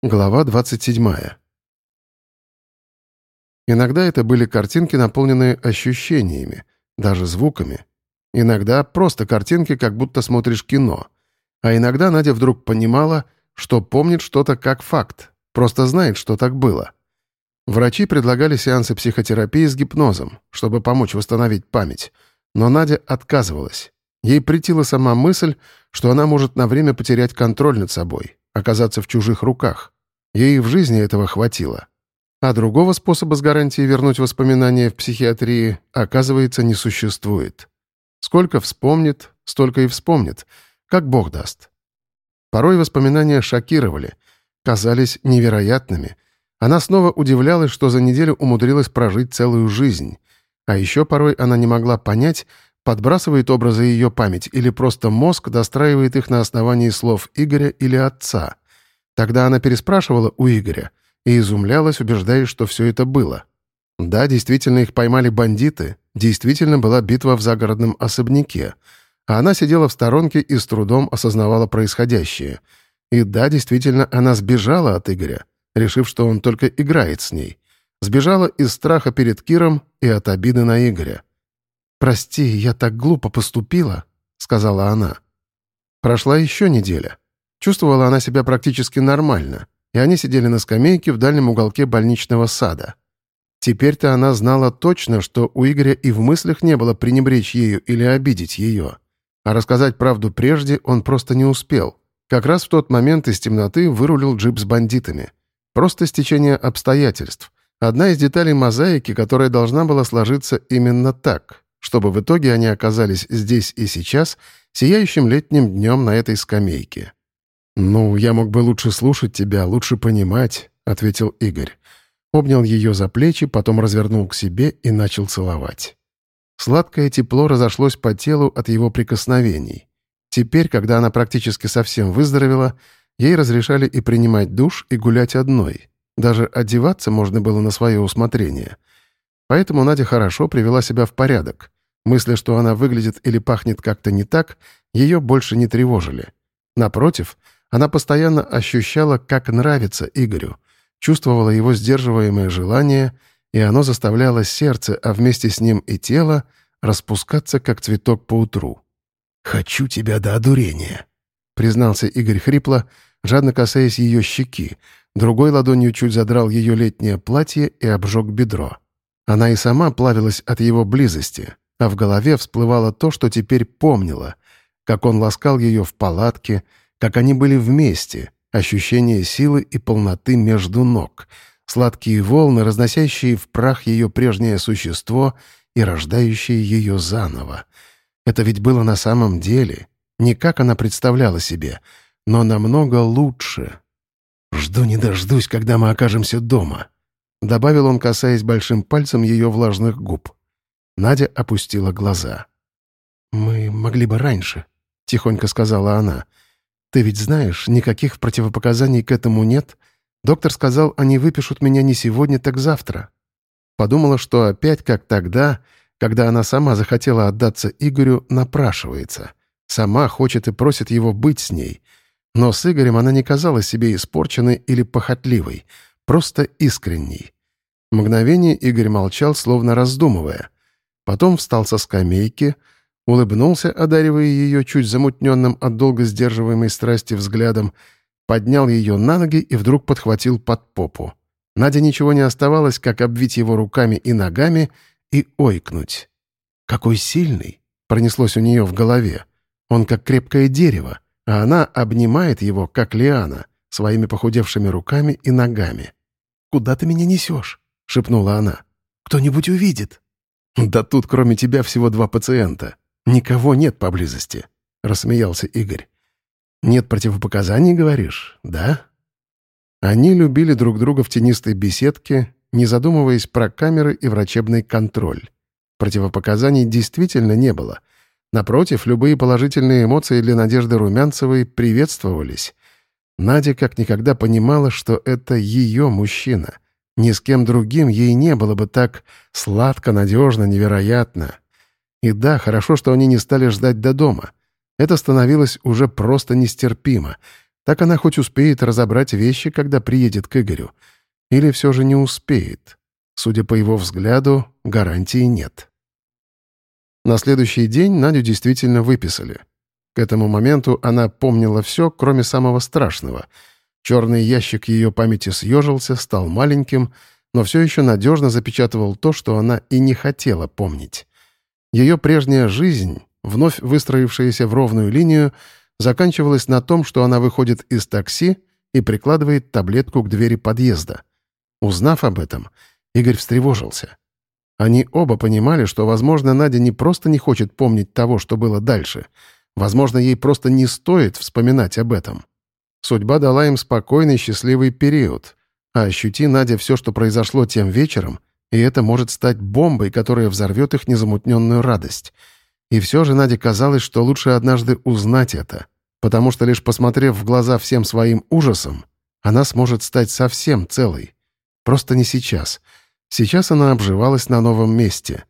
Глава 27. Иногда это были картинки, наполненные ощущениями, даже звуками. Иногда просто картинки, как будто смотришь кино. А иногда Надя вдруг понимала, что помнит что-то как факт, просто знает, что так было. Врачи предлагали сеансы психотерапии с гипнозом, чтобы помочь восстановить память, но Надя отказывалась. Ей претила сама мысль, что она может на время потерять контроль над собой, оказаться в чужих руках. Ей в жизни этого хватило. А другого способа с гарантией вернуть воспоминания в психиатрии, оказывается, не существует. Сколько вспомнит, столько и вспомнит, как Бог даст. Порой воспоминания шокировали, казались невероятными. Она снова удивлялась, что за неделю умудрилась прожить целую жизнь. А еще порой она не могла понять, подбрасывает образы ее память или просто мозг достраивает их на основании слов Игоря или отца. Тогда она переспрашивала у Игоря и изумлялась, убеждаясь, что все это было. Да, действительно их поймали бандиты, действительно была битва в загородном особняке, а она сидела в сторонке и с трудом осознавала происходящее. И да, действительно, она сбежала от Игоря, решив, что он только играет с ней. Сбежала из страха перед Киром и от обиды на Игоря. «Прости, я так глупо поступила», — сказала она. Прошла еще неделя. Чувствовала она себя практически нормально, и они сидели на скамейке в дальнем уголке больничного сада. Теперь-то она знала точно, что у Игоря и в мыслях не было пренебречь ею или обидеть ее. А рассказать правду прежде он просто не успел. Как раз в тот момент из темноты вырулил джип с бандитами. Просто стечение обстоятельств. Одна из деталей мозаики, которая должна была сложиться именно так чтобы в итоге они оказались здесь и сейчас, сияющим летним днем на этой скамейке. «Ну, я мог бы лучше слушать тебя, лучше понимать», — ответил Игорь. Обнял ее за плечи, потом развернул к себе и начал целовать. Сладкое тепло разошлось по телу от его прикосновений. Теперь, когда она практически совсем выздоровела, ей разрешали и принимать душ, и гулять одной. Даже одеваться можно было на свое усмотрение — Поэтому Надя хорошо привела себя в порядок. Мысли, что она выглядит или пахнет как-то не так, ее больше не тревожили. Напротив, она постоянно ощущала, как нравится Игорю, чувствовала его сдерживаемое желание, и оно заставляло сердце, а вместе с ним и тело, распускаться, как цветок по утру. «Хочу тебя до одурения», — признался Игорь хрипло, жадно касаясь ее щеки, другой ладонью чуть задрал ее летнее платье и обжег бедро. Она и сама плавилась от его близости, а в голове всплывало то, что теперь помнила, как он ласкал ее в палатке, как они были вместе, ощущение силы и полноты между ног, сладкие волны, разносящие в прах ее прежнее существо и рождающие ее заново. Это ведь было на самом деле, не как она представляла себе, но намного лучше. «Жду не дождусь, когда мы окажемся дома», — добавил он, касаясь большим пальцем ее влажных губ. Надя опустила глаза. «Мы могли бы раньше», — тихонько сказала она. «Ты ведь знаешь, никаких противопоказаний к этому нет. Доктор сказал, они выпишут меня не сегодня, так завтра». Подумала, что опять, как тогда, когда она сама захотела отдаться Игорю, напрашивается. Сама хочет и просит его быть с ней. Но с Игорем она не казалась себе испорченной или похотливой — Просто искренний. Мгновение Игорь молчал, словно раздумывая. Потом встал со скамейки, улыбнулся, одаривая ее чуть замутненным от долго сдерживаемой страсти взглядом, поднял ее на ноги и вдруг подхватил под попу. Надя ничего не оставалось, как обвить его руками и ногами и ойкнуть. «Какой сильный!» — пронеслось у нее в голове. «Он как крепкое дерево, а она обнимает его, как лиана, своими похудевшими руками и ногами». «Куда ты меня несешь?» — шепнула она. «Кто-нибудь увидит». «Да тут кроме тебя всего два пациента. Никого нет поблизости», — рассмеялся Игорь. «Нет противопоказаний, говоришь, да?» Они любили друг друга в тенистой беседке, не задумываясь про камеры и врачебный контроль. Противопоказаний действительно не было. Напротив, любые положительные эмоции для Надежды Румянцевой приветствовались. Надя как никогда понимала, что это ее мужчина. Ни с кем другим ей не было бы так сладко, надежно, невероятно. И да, хорошо, что они не стали ждать до дома. Это становилось уже просто нестерпимо. Так она хоть успеет разобрать вещи, когда приедет к Игорю. Или все же не успеет. Судя по его взгляду, гарантии нет. На следующий день Надю действительно выписали. К этому моменту она помнила все, кроме самого страшного. Черный ящик ее памяти съежился, стал маленьким, но все еще надежно запечатывал то, что она и не хотела помнить. Ее прежняя жизнь, вновь выстроившаяся в ровную линию, заканчивалась на том, что она выходит из такси и прикладывает таблетку к двери подъезда. Узнав об этом, Игорь встревожился. Они оба понимали, что, возможно, Надя не просто не хочет помнить того, что было дальше. Возможно, ей просто не стоит вспоминать об этом. Судьба дала им спокойный, счастливый период. А ощути Надя все, что произошло тем вечером, и это может стать бомбой, которая взорвет их незамутненную радость. И все же Наде казалось, что лучше однажды узнать это, потому что лишь посмотрев в глаза всем своим ужасом, она сможет стать совсем целой. Просто не сейчас. Сейчас она обживалась на новом месте.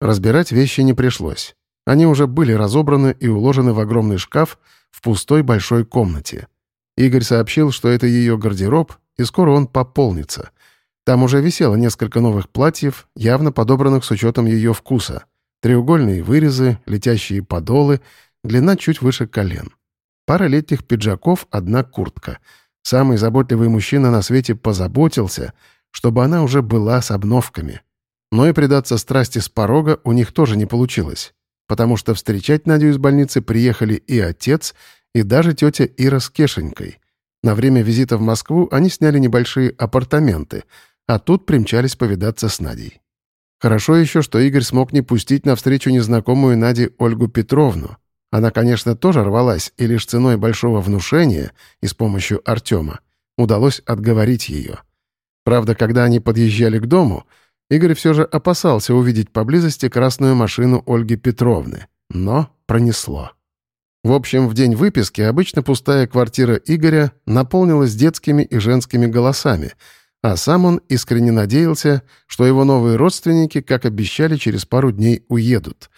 Разбирать вещи не пришлось. Они уже были разобраны и уложены в огромный шкаф в пустой большой комнате. Игорь сообщил, что это ее гардероб, и скоро он пополнится. Там уже висело несколько новых платьев, явно подобранных с учетом ее вкуса. Треугольные вырезы, летящие подолы, длина чуть выше колен. Пара летних пиджаков, одна куртка. Самый заботливый мужчина на свете позаботился, чтобы она уже была с обновками. Но и предаться страсти с порога у них тоже не получилось, потому что встречать Надю из больницы приехали и отец, и даже тетя Ира с Кешенькой. На время визита в Москву они сняли небольшие апартаменты — а тут примчались повидаться с Надей. Хорошо еще, что Игорь смог не пустить навстречу незнакомую Наде Ольгу Петровну. Она, конечно, тоже рвалась, и лишь ценой большого внушения и с помощью Артема удалось отговорить ее. Правда, когда они подъезжали к дому, Игорь все же опасался увидеть поблизости красную машину Ольги Петровны. Но пронесло. В общем, в день выписки обычно пустая квартира Игоря наполнилась детскими и женскими голосами — а сам он искренне надеялся, что его новые родственники, как обещали, через пару дней уедут.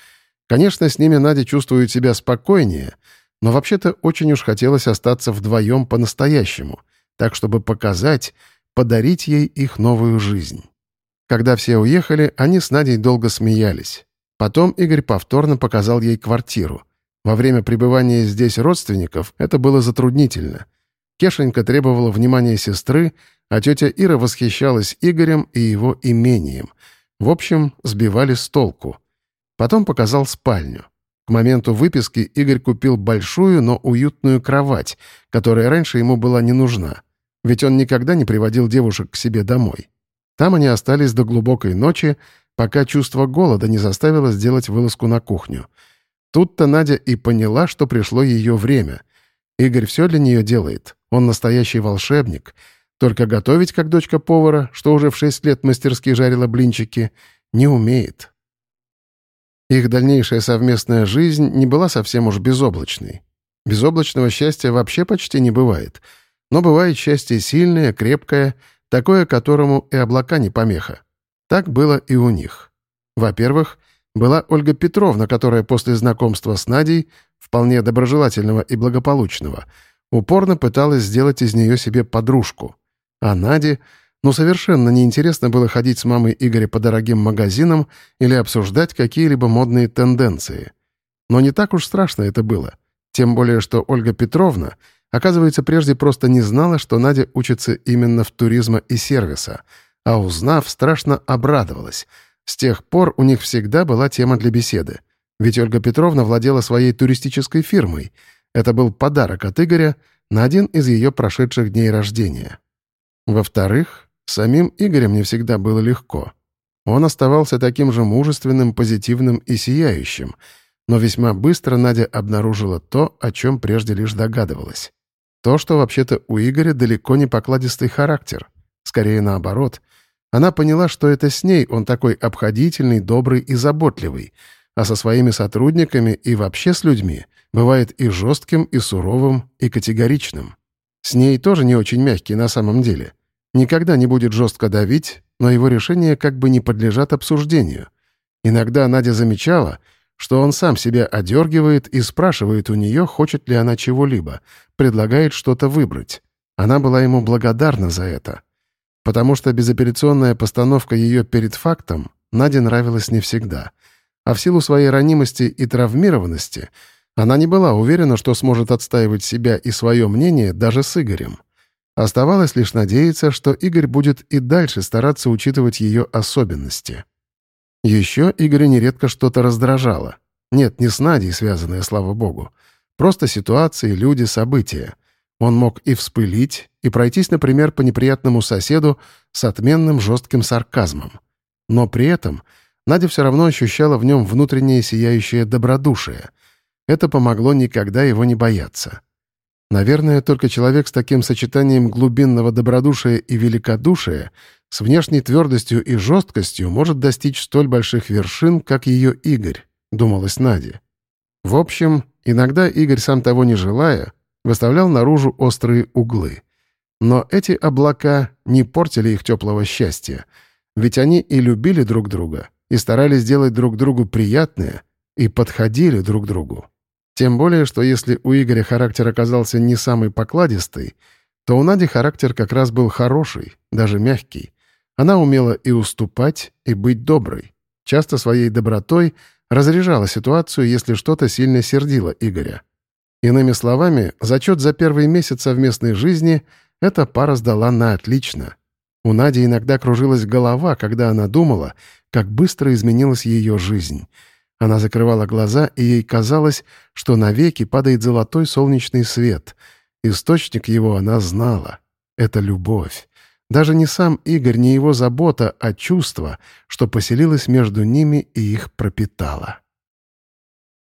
Конечно, с ними Надя чувствует себя спокойнее, но вообще-то очень уж хотелось остаться вдвоем по-настоящему, так чтобы показать, подарить ей их новую жизнь. Когда все уехали, они с Надей долго смеялись. Потом Игорь повторно показал ей квартиру. Во время пребывания здесь родственников это было затруднительно. Кешенька требовала внимания сестры, а тетя Ира восхищалась Игорем и его имением. В общем, сбивали с толку. Потом показал спальню. К моменту выписки Игорь купил большую, но уютную кровать, которая раньше ему была не нужна, ведь он никогда не приводил девушек к себе домой. Там они остались до глубокой ночи, пока чувство голода не заставило сделать вылазку на кухню. Тут-то Надя и поняла, что пришло ее время. Игорь все для нее делает. Он настоящий волшебник — только готовить, как дочка повара, что уже в шесть лет мастерски жарила блинчики, не умеет. Их дальнейшая совместная жизнь не была совсем уж безоблачной. Безоблачного счастья вообще почти не бывает. Но бывает счастье сильное, крепкое, такое, которому и облака не помеха. Так было и у них. Во-первых, была Ольга Петровна, которая после знакомства с Надей, вполне доброжелательного и благополучного, упорно пыталась сделать из нее себе подружку — а Наде, ну, совершенно неинтересно было ходить с мамой Игоря по дорогим магазинам или обсуждать какие-либо модные тенденции. Но не так уж страшно это было. Тем более, что Ольга Петровна, оказывается, прежде просто не знала, что Надя учится именно в туризма и сервиса, а узнав, страшно обрадовалась. С тех пор у них всегда была тема для беседы. Ведь Ольга Петровна владела своей туристической фирмой. Это был подарок от Игоря на один из ее прошедших дней рождения. Во-вторых, самим Игорем не всегда было легко. Он оставался таким же мужественным, позитивным и сияющим, но весьма быстро Надя обнаружила то, о чем прежде лишь догадывалась. То, что вообще-то у Игоря далеко не покладистый характер. Скорее наоборот. Она поняла, что это с ней он такой обходительный, добрый и заботливый, а со своими сотрудниками и вообще с людьми бывает и жестким, и суровым, и категоричным. С ней тоже не очень мягкий на самом деле. Никогда не будет жестко давить, но его решения как бы не подлежат обсуждению. Иногда Надя замечала, что он сам себя одергивает и спрашивает у нее, хочет ли она чего-либо, предлагает что-то выбрать. Она была ему благодарна за это. Потому что безапелляционная постановка ее перед фактом Наде нравилась не всегда. А в силу своей ранимости и травмированности она не была уверена, что сможет отстаивать себя и свое мнение даже с Игорем. Оставалось лишь надеяться, что Игорь будет и дальше стараться учитывать ее особенности. Еще Игоря нередко что-то раздражало. Нет, не с Надей связанное, слава богу. Просто ситуации, люди, события. Он мог и вспылить, и пройтись, например, по неприятному соседу с отменным жестким сарказмом. Но при этом Надя все равно ощущала в нем внутреннее сияющее добродушие. Это помогло никогда его не бояться. Наверное, только человек с таким сочетанием глубинного добродушия и великодушия, с внешней твердостью и жесткостью, может достичь столь больших вершин, как ее Игорь, думалась Надя. В общем, иногда Игорь, сам того не желая, выставлял наружу острые углы. Но эти облака не портили их теплого счастья, ведь они и любили друг друга, и старались сделать друг другу приятное, и подходили друг другу. Тем более, что если у Игоря характер оказался не самый покладистый, то у Нади характер как раз был хороший, даже мягкий. Она умела и уступать, и быть доброй. Часто своей добротой разряжала ситуацию, если что-то сильно сердило Игоря. Иными словами, зачет за первый месяц совместной жизни эта пара сдала на отлично. У Нади иногда кружилась голова, когда она думала, как быстро изменилась ее жизнь — она закрывала глаза, и ей казалось, что навеки падает золотой солнечный свет. Источник его она знала. Это любовь. Даже не сам Игорь, не его забота, а чувство, что поселилось между ними и их пропитало.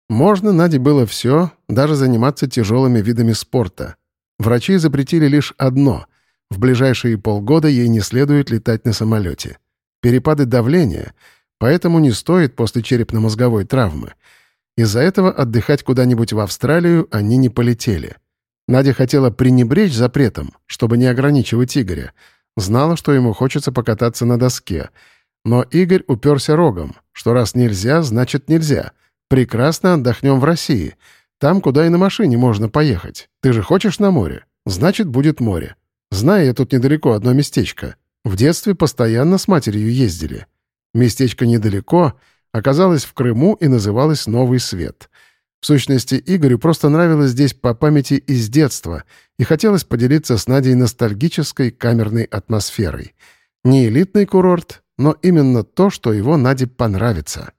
Можно Наде было все, даже заниматься тяжелыми видами спорта. Врачи запретили лишь одно — в ближайшие полгода ей не следует летать на самолете. Перепады давления — Поэтому не стоит после черепно-мозговой травмы. Из-за этого отдыхать куда-нибудь в Австралию они не полетели. Надя хотела пренебречь запретом, чтобы не ограничивать Игоря. Знала, что ему хочется покататься на доске. Но Игорь уперся рогом, что раз нельзя, значит нельзя. Прекрасно отдохнем в России. Там, куда и на машине можно поехать. Ты же хочешь на море? Значит, будет море. Знаю я тут недалеко одно местечко. В детстве постоянно с матерью ездили. Местечко недалеко, оказалось в Крыму и называлось Новый Свет. В сущности, Игорю просто нравилось здесь по памяти из детства и хотелось поделиться с Надей ностальгической камерной атмосферой. Не элитный курорт, но именно то, что его Наде понравится.